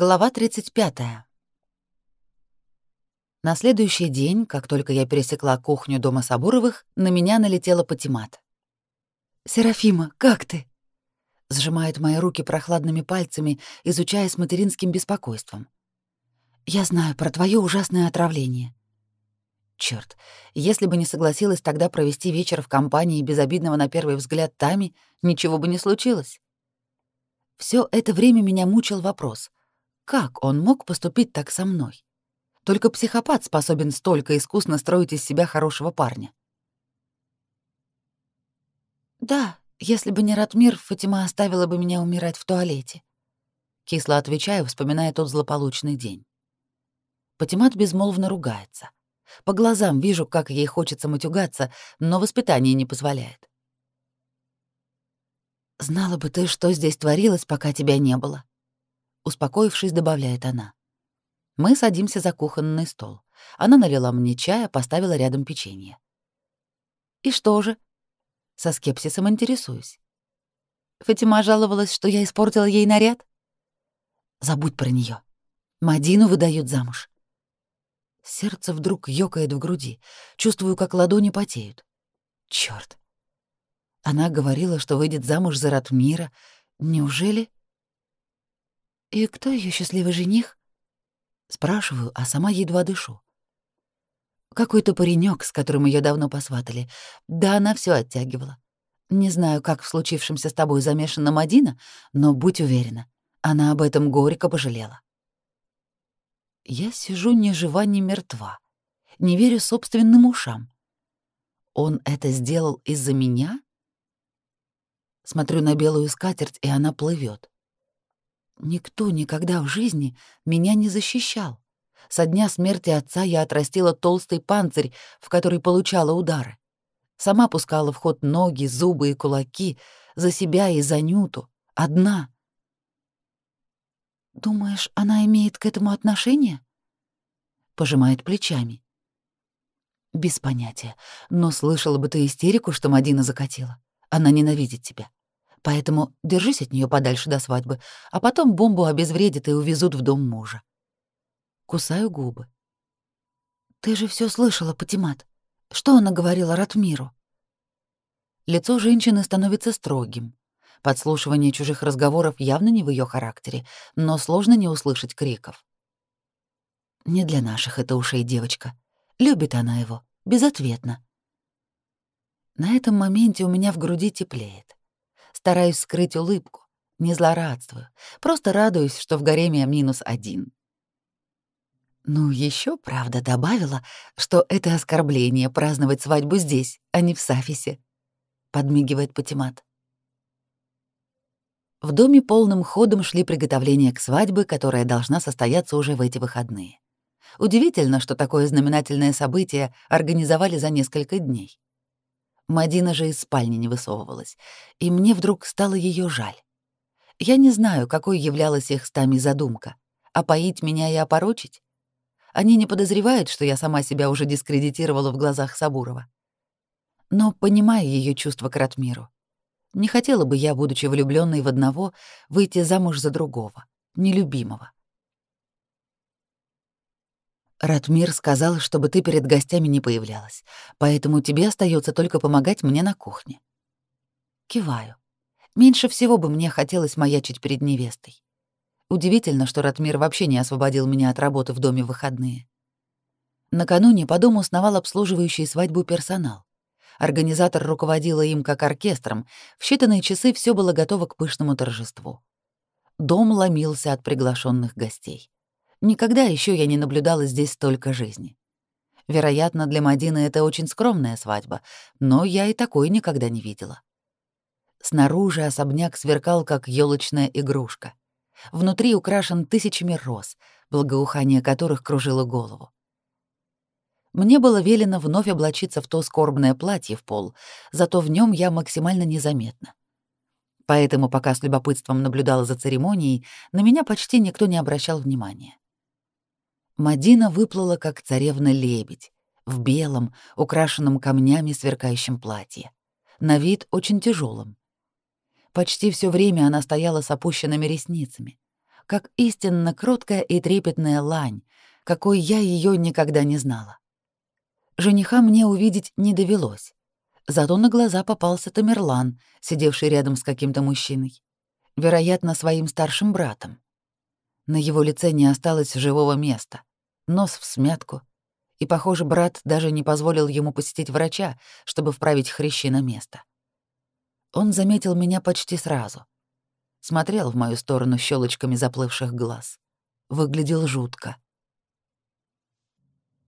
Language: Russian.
Глава 35. На следующий день, как только я пересекла кухню дома Сабуровых, на меня налетела Патимат. «Серафима, как ты?» Сжимает мои руки прохладными пальцами, изучая с материнским беспокойством. «Я знаю про твое ужасное отравление». Черт, если бы не согласилась тогда провести вечер в компании безобидного на первый взгляд Тами, ничего бы не случилось. Все это время меня мучил вопрос — как он мог поступить так со мной? Только психопат способен столько искусно строить из себя хорошего парня. «Да, если бы не Ратмир, Фатима оставила бы меня умирать в туалете», — кисло отвечаю, вспоминая тот злополучный день. Патимат безмолвно ругается. По глазам вижу, как ей хочется матюгаться, но воспитание не позволяет. «Знала бы ты, что здесь творилось, пока тебя не было успокоившись, добавляет она. Мы садимся за кухонный стол. Она налила мне чая, поставила рядом печенье. И что же? Со скепсисом интересуюсь. Фатима жаловалась, что я испортила ей наряд? Забудь про нее. Мадину выдают замуж. Сердце вдруг ёкает в груди. Чувствую, как ладони потеют. Чёрт. Она говорила, что выйдет замуж за Ратмира. Неужели... «И кто ее счастливый жених?» Спрашиваю, а сама едва дышу. Какой-то паренек, с которым ее давно посватали. Да, она все оттягивала. Не знаю, как в случившемся с тобой замешана Мадина, но будь уверена, она об этом горько пожалела. Я сижу ни жива, ни мертва. Не верю собственным ушам. Он это сделал из-за меня? Смотрю на белую скатерть, и она плывет. Никто никогда в жизни меня не защищал. Со дня смерти отца я отрастила толстый панцирь, в который получала удары. Сама пускала в ход ноги, зубы и кулаки, за себя и за Нюту, одна. «Думаешь, она имеет к этому отношение?» Пожимает плечами. «Без понятия, но слышала бы ты истерику, что Мадина закатила. Она ненавидит тебя. Поэтому держись от нее подальше до свадьбы, а потом бомбу обезвредят и увезут в дом мужа. Кусаю губы. Ты же все слышала, Патимат. Что она говорила Ратмиру? Лицо женщины становится строгим. Подслушивание чужих разговоров явно не в ее характере, но сложно не услышать криков. Не для наших это ушей девочка. Любит она его, безответно. На этом моменте у меня в груди теплеет. Стараюсь скрыть улыбку, не злорадствую, просто радуюсь, что в гареме минус один. Ну, еще правда добавила, что это оскорбление праздновать свадьбу здесь, а не в Сафисе, подмигивает Патимат. В доме полным ходом шли приготовления к свадьбе, которая должна состояться уже в эти выходные. Удивительно, что такое знаменательное событие организовали за несколько дней. Мадина же из спальни не высовывалась, и мне вдруг стало ее жаль. Я не знаю, какой являлась их стами задумка — опоить меня и опорочить? Они не подозревают, что я сама себя уже дискредитировала в глазах Сабурова. Но понимаю ее чувства к Ратмиру. Не хотела бы я, будучи влюбленной в одного, выйти замуж за другого, нелюбимого. Ратмир сказал, чтобы ты перед гостями не появлялась, поэтому тебе остается только помогать мне на кухне. Киваю. Меньше всего бы мне хотелось маячить перед невестой. Удивительно, что Ратмир вообще не освободил меня от работы в доме в выходные. Накануне по дому сновал обслуживающий свадьбу персонал. Организатор руководила им как оркестром. В считанные часы все было готово к пышному торжеству. Дом ломился от приглашенных гостей. Никогда еще я не наблюдала здесь столько жизни. Вероятно, для Мадины это очень скромная свадьба, но я и такой никогда не видела. Снаружи особняк сверкал, как елочная игрушка. Внутри украшен тысячами роз, благоухание которых кружило голову. Мне было велено вновь облачиться в то скорбное платье в пол, зато в нем я максимально незаметна. Поэтому, пока с любопытством наблюдала за церемонией, на меня почти никто не обращал внимания. Мадина выплыла, как царевна-лебедь, в белом, украшенном камнями сверкающем платье, на вид очень тяжелым. Почти все время она стояла с опущенными ресницами. как истинно кроткая и трепетная лань, какой я ее никогда не знала. Жениха мне увидеть не довелось. Зато на глаза попался Тамерлан, сидевший рядом с каким-то мужчиной. Вероятно, своим старшим братом. На его лице не осталось живого места. Нос в смятку. И, похоже, брат даже не позволил ему посетить врача, чтобы вправить хрящи на место. Он заметил меня почти сразу. Смотрел в мою сторону щелочками заплывших глаз. Выглядел жутко.